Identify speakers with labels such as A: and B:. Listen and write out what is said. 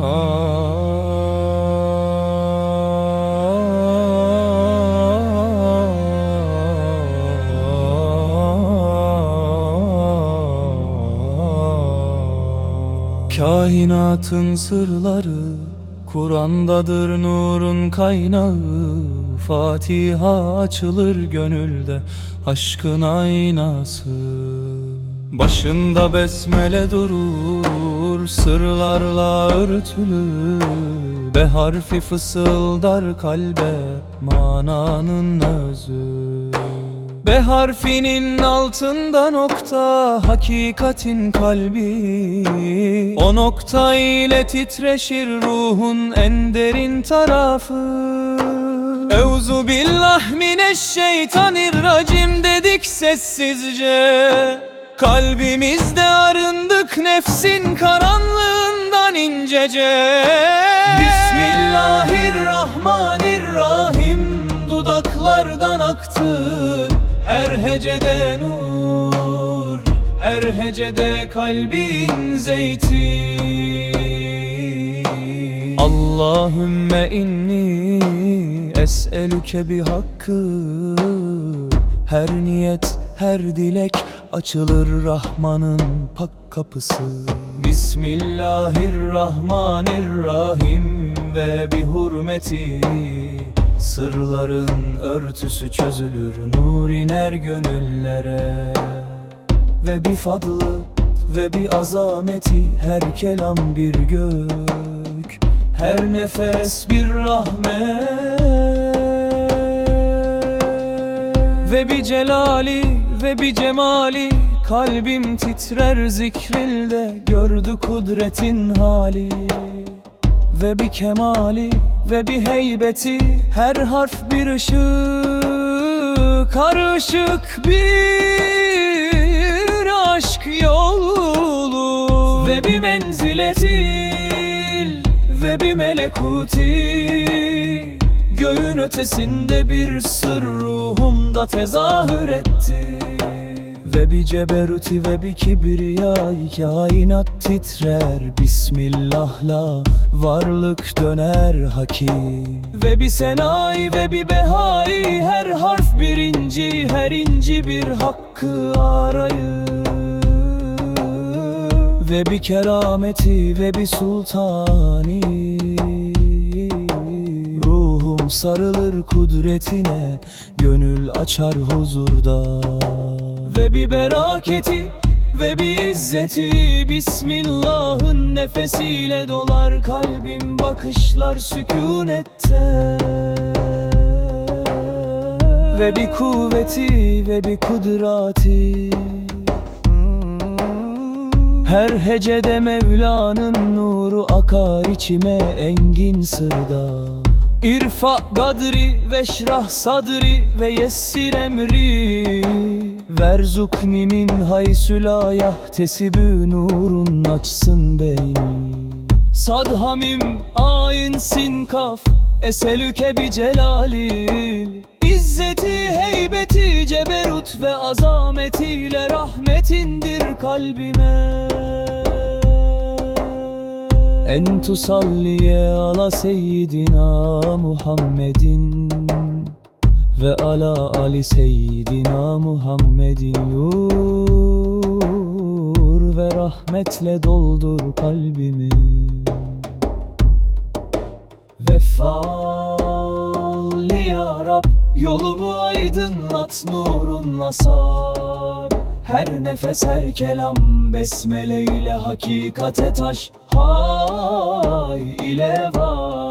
A: Kainatın sırları Kur'an'dadır nurun kaynağı. Fatiha açılır gönülde Aşkın aynası Başında besmele durur Sırlarla örtülü Be harfi fısıldar kalbe Mananın özü. B harfinin altında nokta Hakikatin kalbi. O nokta ile titreşir ruhun en derin tarafı. Euzu billah mineşşeytanirracim dedik sessizce Kalbimizde arındık nefsin karanlığından incece Bismillahirrahmanirrahim. Dudaklardan aktı her hecede nur Her hecede kalbin zeyti. Allahümme inni es'elüke bi hakkı. Her niyet, her dilek açılır Rahman'ın pak kapısı. Bismillahirrahmanirrahim ve bi hurmeti. Sırların örtüsü çözülür Nur iner gönüllere. Ve bir fadlı ve bir azameti Her kelam bir gök. Her nefes bir rahmet. Ve bir celali ve bir cemali Kalbim titrer zikrilde Gördü kudretin hali. Ve bir kemali ve bir heybeti Her harf bir ışık Karışık bir aşk yolu Ve bir menziletil Ve bir melekuti Göğün ötesinde bir sır ruhumda tezahür etti ve bir ceberuti ve bir kibriya kainat titrer. Bismillah'la varlık döner haki Ve bir senai ve bir behai Her harf bir inci her inci bir hakkı arayır. Ve bir kerameti ve bir sultani Ruhum sarılır kudretine Gönül açar huzurda Ve bir beraketi ve bir izzeti. Bismillah'ın nefesiyle dolar kalbim Bakışlar sükunette. Ve bir kuvveti ve bir kudrati her hecede Mevla'nın nuru akar içime engin sırda. İrfa gadri ve şrah sadri ve yessir emri Verzukni min haysü la yahtesibü nurun açsın beyni. Sad hamim ayin sin kaf eselüke bi celalil. İzzeti heybeti ceberut ve azametiyle rahmetindir kalbime. En tusalliye ala seyyidina Muhammedin Ve ala ali seyyidina Muhammedin Yur ve rahmetle doldur kalbimi. Vefalli ya Rab Yolumu aydınlat nurunla sar. Her nefes her kelam besmele ile hakikate taş. Hay ile var